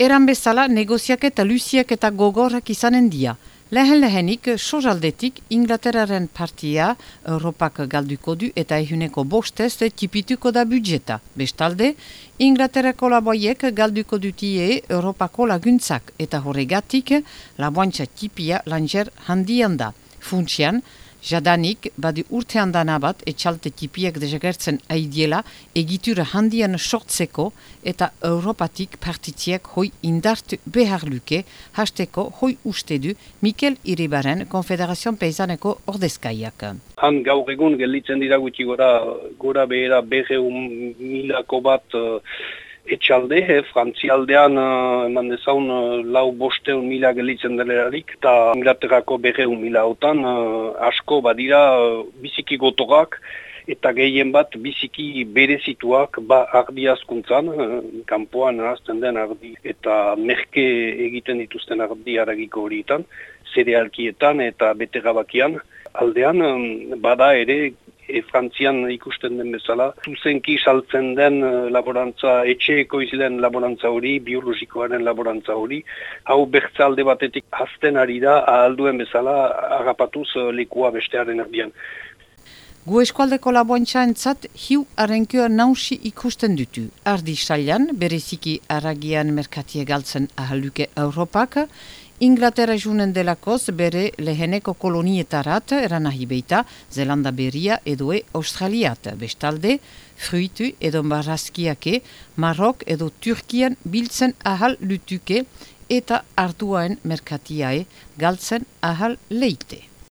Eran bezala negoziak eta luziak eta gogorrak izanen dia. Lehen lehenik, sojaldetik Inglaterraren partia Europak galduko du eta ehuneko bostez tipituko da budjeta. Bestalde, Inglaterrako laboiek galduko dutie Europako laguntzak eta horregatik laboantza tipia langer handian da. Funtsian, Jadanik, badi urtean dana bat, etxalte tipiak dezagertzen aidiela, egitura handian sortzeko eta Europatik partitziak hoi indartu behar luke, hasteko hoi uste du Mikel Iribaren Konfederazion Peizaneko ordezkaiak. Han gaur egun gelditzen dira gutxi gora, gora behera behe milako bat etxalde, he, frantzialdean uh, eman dezaun uh, lau bosteun mila gelitzen delerarik, eta Inglaterrako berreun mila otan uh, asko badira uh, biziki gotorak, eta gehien bat biziki berezituak ba ardi askuntzan, uh, kanpoan harazten den ardi, eta merke egiten dituzten ardi aragiko horietan, zerealkietan eta bete gabakian, aldean um, bada ere e, Frantzian ikusten den bezala, zuzenki saltzen den e, laborantza, etxeeko izilen laborantza hori, biologikoaren laborantza hori, hau bertzalde batetik azten ari da, ahalduen bezala, agapatuz e, lekua bestearen erdian. Gu eskualdeko laboantza entzat, hiu arenkioa nausi ikusten dutu. Ardi salian, bereziki aragian merkatie galtzen ahaluke Europak, Inglaterra junen delakoz bere leheneko kolonietarat eran beita Zelanda berria edo e Australiat. Bestalde, fruitu edo marazkiake Marok edo Turkian biltzen ahal lutuke eta arduaen merkatiae galtzen ahal leite.